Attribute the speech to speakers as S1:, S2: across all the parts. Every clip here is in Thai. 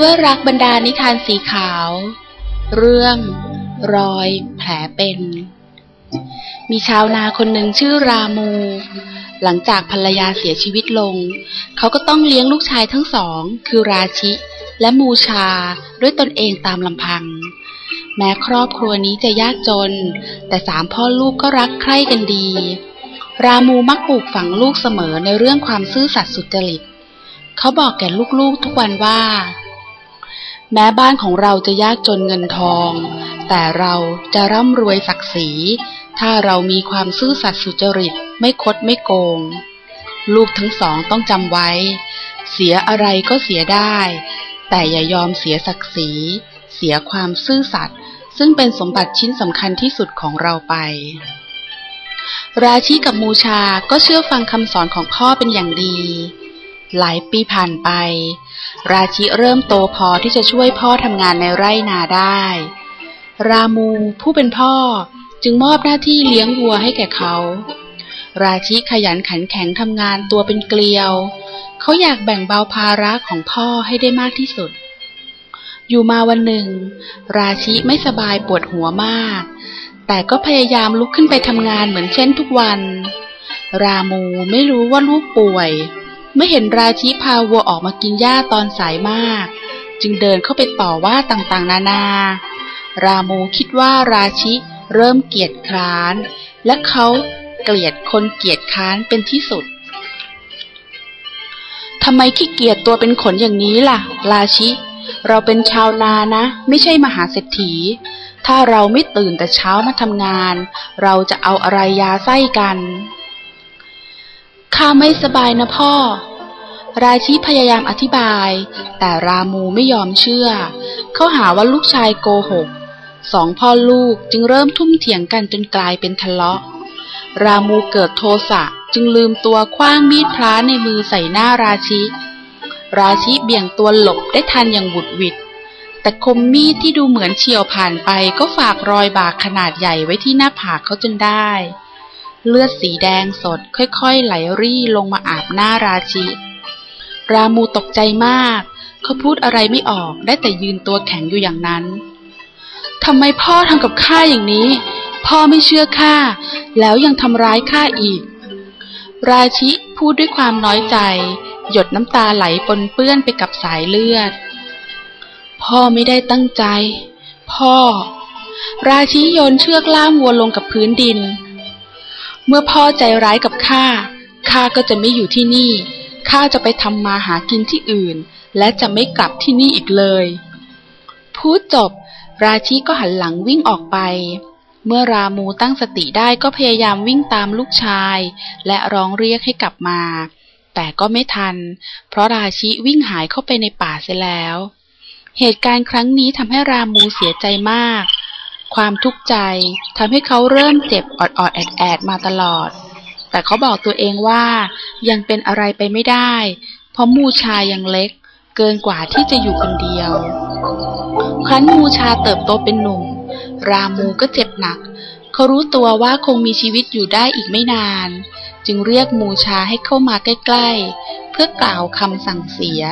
S1: ด้วยรักบรรดานิทานสีขาว เรื่อง รอยแผลเป็น มีชาวนาคนหนึ่งชื่อรามู หลังจากภรรยาเสียชีวิตลง เขาก็ต้องเลี้ยงลูกชายทั้งสอง คือราชิ และมูชาด้วยตนเองตามลำพัง แม้ครอบครัวนี้จะยากจน แต่สามพ่อลูกก็รักใคร่กันดี รามูมักปลูกฝังลูกเสมอในเรื่องความซื่อสัตย์สุจริตเขาบอกแก่ลูกๆทุกวันว่า แม้บ้านของเราจะยากจนเงินทอง แต่เราจะร่ำรวยศักดิ์ศรี ถ้าเรามีความซื่อสัตย์สุจริตไม่คดไม่โกง ลูกทั้งสองต้องจำไว้ เสียอะไรก็เสียได้ แต่อย่ายอมเสียศักดิ์ศรี เสียความซื่อสัตย์ซึ่งเป็นสมบัติชิ้นสำคัญที่สุดของเราไป ราชีกับมูชาก็เชื่อฟังคำสอนของพ่อเป็นอย่างดี หลายปีผ่านไป ราชิเริ่มโตพอที่จะช่วยพ่อทำงานในไร่นาได้ รามูผู้เป็นพ่อจึงมอบหน้าที่เลี้ยงวัวให้แก่เขา ราชิขยันขันแข็งทำงานตัวเป็นเกลียว เขาอยากแบ่งเบาภาระของพ่อให้ได้มากที่สุด อยู่มาวันหนึ่ง ราชิไม่สบายปวดหัวมาก แต่ก็พยายามลุกขึ้นไปทำงานเหมือนเช่นทุกวัน รามูไม่รู้ว่าลูกป่วย เมื่อเห็นราชิพาวัวออกมากินหญ้าตอนสายมาก จึงเดินเข้าไปต่อว่าต่างๆ นานา รามูคิดว่าราชิเริ่มเกียจคร้าน และเขาเกลียดคนเกียจค้านเป็นที่สุดทำไมขี้เกียจตัวเป็นขนอย่างนี้ล่ะ ราชิ เราเป็นชาวนานะ ไม่ใช่มหาเศรษฐี ถ้าเราไม่ตื่นแต่เช้ามาทำงาน เราจะเอาอะไรยาไส้กัน ข้าไม่สบายนะพ่อ ราชิพยายามอธิบาย แต่รามูไม่ยอมเชื่อ เขาหาว่าลูกชายโกหก สองพ่อลูกจึงเริ่มทุ่มเถียงกันจนกลายเป็นทะเลาะ รามูเกิดโทสะจึงลืมตัวคว้างมีดพระในมือใส่หน้าราชิ ราชิเบี่ยงตัวหลบได้ทันอย่างบุดหวิดแต่คมมีดที่ดูเหมือนเฉียวผ่านไปก็ฝากรอยบากขนาดใหญ่ไว้ที่หน้าผากเขาจนได้ เลือดสีแดงสดค่อยๆ ไหลรี่ลงมาอาบหน้าราชิ รามูตกใจมาก เขาพูดอะไรไม่ออกได้แต่ยืนตัวแข็งอยู่อย่างนั้นทำไมพ่อทำกับข้าอย่างนี้ พ่อไม่เชื่อข้าแล้วยังทำร้ายข้าอีก ราชิพูดด้วยความน้อยใจ หยดน้ำตาไหลปนเปื้อนไปกับสายเลือด พ่อไม่ได้ตั้งใจ พ่อ ราชิโยนเชือกล่ามวัวลงกับพื้นดิน เมื่อพ่อใจร้ายกับข้า ข้าก็จะไม่อยู่ที่นี่ ข้าจะไปทำมาหากินที่อื่น และจะไม่กลับที่นี่อีกเลย พูดจบ ราชิก็หันหลังวิ่งออกไป เมื่อรามูตั้งสติได้ก็พยายามวิ่งตามลูกชาย และร้องเรียกให้กลับมา แต่ก็ไม่ทัน เพราะราชิวิ่งหายเข้าไปในป่าเสียแล้ว เหตุการณ์ครั้งนี้ทำให้รามูเสียใจมาก ความทุกข์ใจทำให้เขาเริ่มเจ็บออดๆแอดๆมาตลอด แต่เขาบอกตัวเองว่ายังเป็นอะไรไปไม่ได้ เพราะมูชายังเล็ก เกินกว่าที่จะอยู่คนเดียว ครั้นมูชาเติบโตเป็นหนุ่ม รามูก็เจ็บหนัก เขารู้ตัวว่าคงมีชีวิตอยู่ได้อีกไม่นาน จึงเรียกมูชาให้เข้ามาใกล้ๆ เพื่อกล่าวคำสั่งเสีย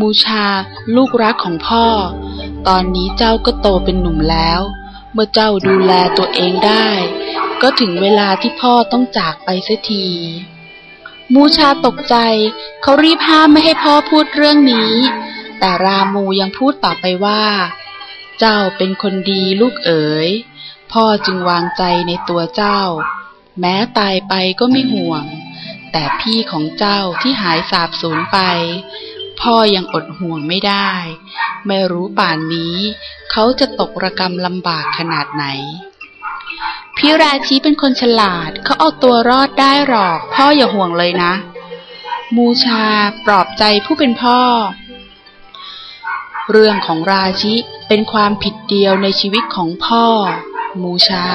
S1: มูชาลูกรักของพ่อ ตอนนี้เจ้าก็โตเป็นหนุ่มแล้ว เมื่อเจ้าดูแลตัวเองได้ ก็ถึงเวลาที่พ่อต้องจากไปเสียทีมูชาตกใจ เขารีบห้ามไม่ให้พ่อพูดเรื่องนี้ แต่รามูยังพูดต่อไปว่า เจ้าเป็นคนดีลูกเอ๋ย พ่อจึงวางใจในตัวเจ้า แม้ตายไปก็ไม่ห่วง แต่พี่ของเจ้าที่หายสาบสูญไป พ่อยังอดห่วงไม่ได้ ไม่รู้ป่านนี้ เขาจะตกระกรรมลำบากขนาดไหน พี่ราชีเป็นคนฉลาด เขาเอาตัวรอดได้หรอก พ่ออย่าห่วงเลยนะ มูชาปลอบใจผู้เป็นพ่อ เรื่องของราชิเป็นความผิดเดียวในชีวิตของพ่อ มูชา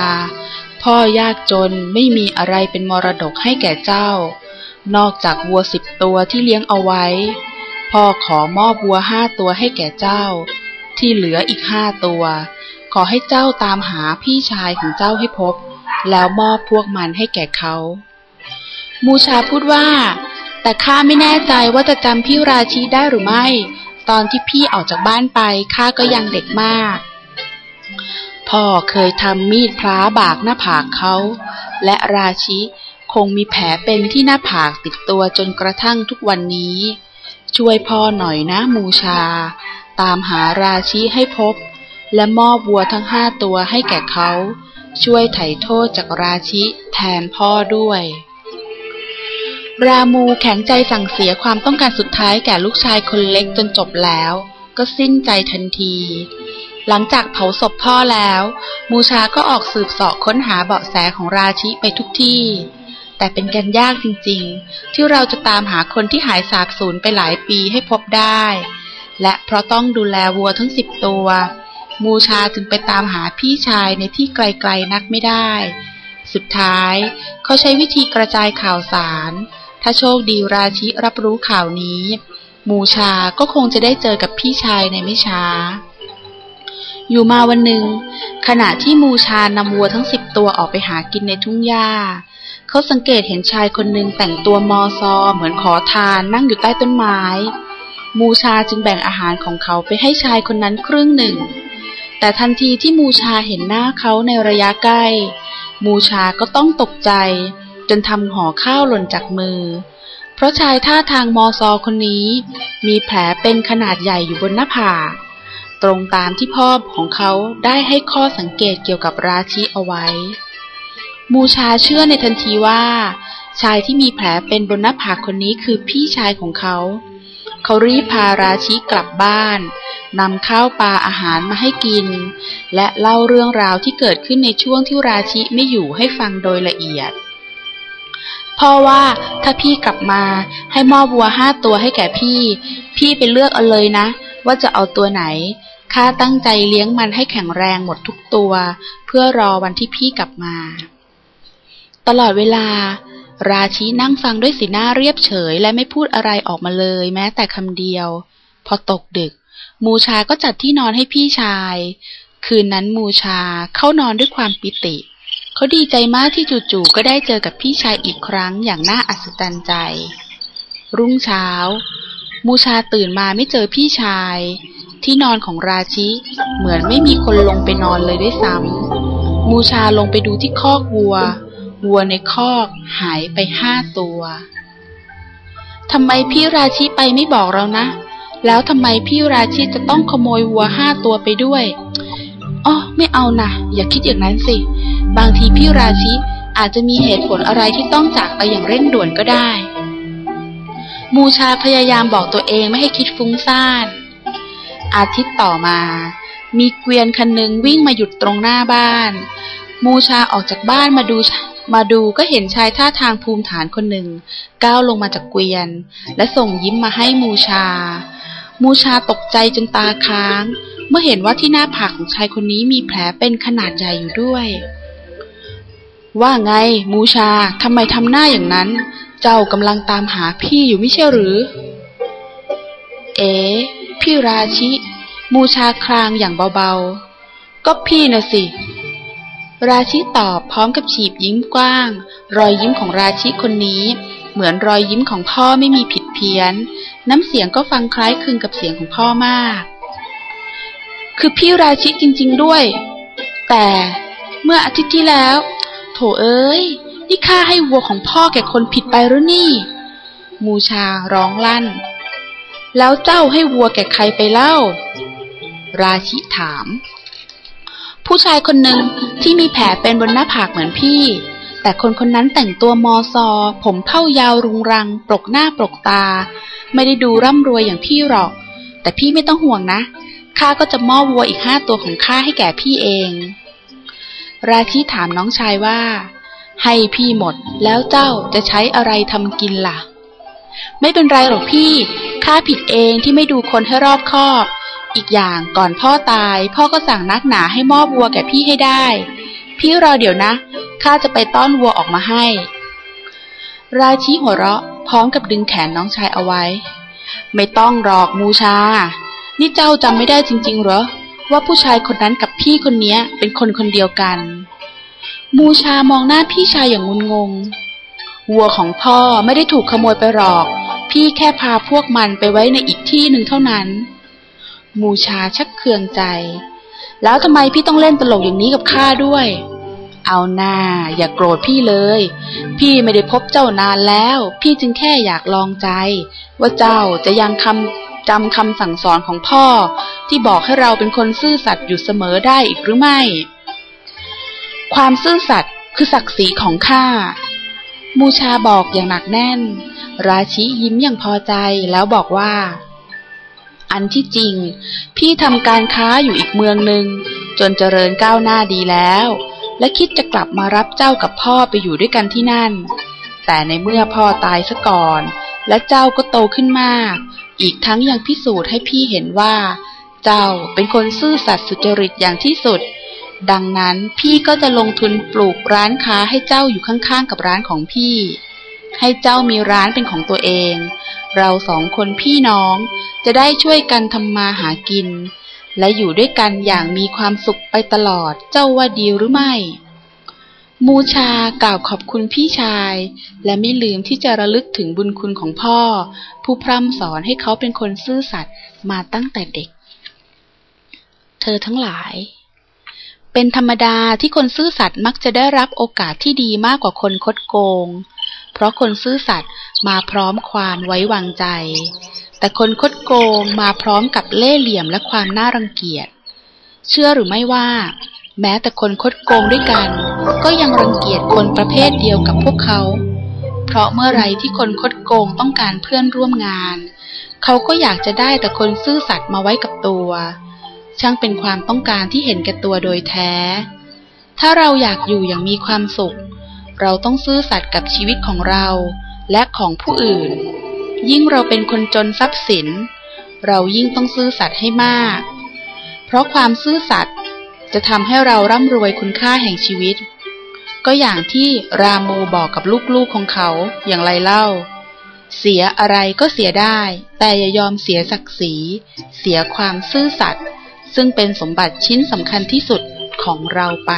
S1: พ่อยากจนไม่มีอะไรเป็นมรดกให้แก่เจ้านอกจากวัวสิบตัวที่เลี้ยงเอาไว้ พ่อขอมอบวัวห้าตัวให้แก่เจ้า ที่เหลืออีกห้าตัว ขอให้เจ้าตามหาพี่ชายของเจ้าให้พบ แล้วมอบพวกมันให้แก่เขา มูชาพูดว่า แต่ข้าไม่แน่ใจว่าจะจำพี่ราชีได้หรือไม่ ตอนที่พี่ออกจากบ้านไปข้าก็ยังเด็กมาก พ่อเคยทำมีดพร้าบากหน้าผากเขา และราชิคงมีแผลเป็นที่หน้าผากติดตัวจนกระทั่งทุกวันนี้ ช่วยพ่อหน่อยนะมูชา ตามหาราชิให้พบ และมอบวัวทั้งห้าตัวให้แก่เขา ช่วยไถ่โทษจากราชิแทนพ่อด้วย รามูแข็งใจสั่งเสียความต้องการสุดท้ายแก่ลูกชายคนเล็กจนจบแล้ว ก็สิ้นใจทันที หลังจากเผาศพพ่อแล้ว มูชาก็ออกสืบเสาะค้นหาเบาะแสของราชิไปทุกที่ แต่เป็นกันยากจริงๆ ที่เราจะตามหาคนที่หายสาบสูญไปหลายปีให้พบได้ และเพราะต้องดูแลวัวทั้งสิบตัว มูชาจึงไปตามหาพี่ชายในที่ไกลๆนักไม่ได้ สุดท้ายเขาใช้วิธีกระจายข่าวสาร ถ้าโชคดีราชิรับรู้ข่าวนี้ มูชาก็คงจะได้เจอกับพี่ชายในไม่ช้า อยู่มาวันหนึ่ง ขณะที่มูชานำวัวทั้งสิบตัวออกไปหากินในทุ่งหญ้า เขาสังเกตเห็นชายคนหนึ่งแต่งตัวมอซอเหมือนขอทานนั่งอยู่ใต้ต้นไม้ มูชาจึงแบ่งอาหารของเขาไปให้ชายคนนั้นครึ่งหนึ่ง แต่ทันทีที่มูชาเห็นหน้าเขาในระยะใกล้ มูชาก็ต้องตกใจ จนทำห่อข้าวหล่นจากมือ เพราะชายท่าทางมอซอคนนี้ มีแผลเป็นขนาดใหญ่อยู่บนหน้าผาก ตรงตามที่พ่อของเขาได้ให้ข้อสังเกตเกี่ยวกับราชิเอาไว้ มูชาเชื่อในทันทีว่า ชายที่มีแผลเป็นบนหน้าผากคนนี้คือพี่ชายของเขา เขารีบพาราชิกลับบ้านนำข้าวปลาอาหารมาให้กิน และเล่าเรื่องราวที่เกิดขึ้นในช่วงที่ราชิไม่อยู่ให้ฟังโดยละเอียดพ่อว่าถ้าพี่กลับมาให้มอบวัวห้าตัวให้แก่พี่ พี่ไปเลือกเอาเลยนะ ว่าจะเอาตัวไหน ข้าตั้งใจเลี้ยงมันให้แข็งแรงหมดทุกตัว เพื่อรอวันที่พี่กลับมา ตลอดเวลา ราชีนั่งฟังด้วยสีหน้าเรียบเฉย และไม่พูดอะไรออกมาเลย แม้แต่คำเดียว พอตกดึก มูชาก็จัดที่นอนให้พี่ชาย คืนนั้นมูชาเข้านอนด้วยความปิติ เขาดีใจมากที่จู่ๆก็ได้เจอกับพี่ชายอีกครั้งอย่างน่าอัศจรรย์ใจ รุ่งเช้า มูชาตื่นมาไม่เจอพี่ชาย ที่นอนของราชิ เหมือนไม่มีคนลงไปนอนเลยด้วยซ้ำมูชาลงไปดูที่คอกวัว วัวในคอกหายไปห้าตัวทำไมพี่ราชิไปไม่บอกเรานะ แล้วทำไมพี่ราชิจะต้องขโมยวัวห้าตัวไปด้วยอ๋อไม่เอานะอย่าคิดอย่างนั้นสิ บางทีพี่ราชิอาจจะมีเหตุผลอะไรที่ต้องจากไปอย่างเร่งด่วนก็ได้ มูชาพยายามบอกตัวเองไม่ให้คิดฟุ้งซ่าน อาทิตย์ต่อมา มีเกวียนคันหนึ่งวิ่งมาหยุดตรงหน้าบ้าน มูชาออกจากบ้านมาดูมาดูก็เห็นชายท่าทางภูมิฐานคนหนึ่ง ก้าวลงมาจากเกวียน และส่งยิ้มมาให้มูชา มูชาตกใจจนตาค้าง เมื่อเห็นว่าที่หน้าผากของชายคนนี้มีแผลเป็นขนาดใหญ่อยู่ด้วย ว่าไง มูชาทำไมทำหน้าอย่างนั้น เจ้ากำลังตามหาพี่อยู่ไม่ใช่หรือ เอ๋ พี่ราชิ มูชาคลางอย่างเบาๆ ก็พี่น่ะสิ ราชิตอบพร้อมกับฉีบยิ้มกว้าง รอยยิ้มของราชิคนนี้ เหมือนรอยยิ้มของพ่อไม่มีผิดเพี้ยน น้ำเสียงก็ฟังคล้ายคลึงกับเสียงของพ่อมาก คือพี่ราชิจริง ๆด้วย แต่เมื่ออาทิตย์ที่แล้ว โถเอ้ย นี่ข้าให้วัวของพ่อแก่คนผิดไปหรือนี่ มูชาร้องลั่น แล้วเจ้าให้วัวแก่ใครไปเล่า ราชิถาม ผู้ชายคนหนึ่งที่มีแผลเป็นบนหน้าผากเหมือนพี่ แต่คนคนนั้นแต่งตัวมอซอ ผมเท่ายาวรุงรัง ปลกหน้าปลกตา ไม่ได้ดูร่ำรวยอย่างพี่หรอก แต่พี่ไม่ต้องห่วงนะข้าก็จะมอบวัวอีกห้าตัวของข้าให้แก่พี่เอง ราชิถามน้องชายว่า ให้พี่หมดแล้วเจ้าจะใช้อะไรทำกินล่ะ ไม่เป็นไรหรอกพี่ ข้าผิดเองที่ไม่ดูคนให้รอบคอบ อีกอย่างก่อนพ่อตาย พ่อก็สั่งนักหนาให้มอบวัวแก่พี่ให้ได้ พี่รอเดี๋ยวนะ ข้าจะไปต้อนวัวออกมาให้ ราชีหัวเราะ พร้อมกับดึงแขนน้องชายเอาไว้ ไม่ต้องหรอกมูชา นี่เจ้าจำไม่ได้จริง ๆ เหรอ ว่าผู้ชายคนนั้นกับพี่คนนี้เป็นคนคนเดียวกัน มูชามองหน้าพี่ชายอย่างงุนงงวัวของพ่อไม่ได้ถูกขโมยไปหรอก พี่แค่พาพวกมันไปไว้ในอีกที่หนึ่งเท่านั้น มูชาชักเคืองใจ แล้วทำไมพี่ต้องเล่นตลกอย่างนี้กับข้าด้วย เอาหน้าอย่ากโกรธพี่เลย พี่ไม่ได้พบเจ้านานแล้ว พี่จึงแค่อยากลองใจ ว่าเจ้าจะยังคำจำคำสั่งสอนของพ่อ ที่บอกให้เราเป็นคนซื่อสัตย์อยู่เสมอได้อีกหรือไม่ ความซื่อสัตย์คือศักดิ์ศรีของข้ามูชาบอกอย่างหนักแน่น ราชิยิ้มอย่างพอใจแล้วบอกว่า อันที่จริง พี่ทำการค้าอยู่อีกเมืองหนึ่งจนเจริญก้าวหน้าดีแล้ว และคิดจะกลับมารับเจ้ากับพ่อไปอยู่ด้วยกันที่นั่น แต่ในเมื่อพ่อตายซะก่อน และเจ้าก็โตขึ้นมาก อีกทั้งยังพิสูจน์ให้พี่เห็นว่า เจ้าเป็นคนซื่อสัตย์สุจริตอย่างที่สุดดังนั้นพี่ก็จะลงทุนปลูกร้านค้าให้เจ้าอยู่ข้างๆกับร้านของพี่ ให้เจ้ามีร้านเป็นของตัวเอง เราสองคนพี่น้องจะได้ช่วยกันทำมาหากิน และอยู่ด้วยกันอย่างมีความสุขไปตลอดเจ้าว่าดีหรือไม่ มูชากล่าวขอบคุณพี่ชาย และไม่ลืมที่จะระลึกถึงบุญคุณของพ่อ ผู้พร่ำสอนให้เขาเป็นคนซื่อสัตย์มาตั้งแต่เด็ก เธอทั้งหลายเป็นธรรมดาที่คนซื่อสัตย์มักจะได้รับโอกาสที่ดีมากกว่าคนคดโกง เพราะคนซื่อสัตย์มาพร้อมความไว้วางใจ แต่คนคดโกงมาพร้อมกับเล่ห์เหลี่ยมและความน่ารังเกียจ เชื่อหรือไม่ว่า แม้แต่คนคดโกงด้วยกัน ก็ยังรังเกียจคนประเภทเดียวกับพวกเขา เพราะเมื่อไรที่คนคดโกงต้องการเพื่อนร่วมงาน เขาก็อยากจะได้แต่คนซื่อสัตย์มาไว้กับตัว ช่างเป็นความต้องการที่เห็นแก่ตัวโดยแท้ ถ้าเราอยากอยู่อย่างมีความสุข เราต้องซื่อสัตย์กับชีวิตของเราและของผู้อื่น ยิ่งเราเป็นคนจนทรัพย์สิน เรายิ่งต้องซื่อสัตย์ให้มาก เพราะความซื่อสัตย์จะทำให้เราร่ำรวยคุณค่าแห่งชีวิต ก็อย่างที่รามูบอกกับลูกๆของเขาอย่างไรเล่า เสียอะไรก็เสียได้ แต่อย่ายอมเสียศักดิ์ศรีเสียความซื่อสัตย์ซึ่งเป็นสมบัติชิ้นสำคัญที่สุดของเราไป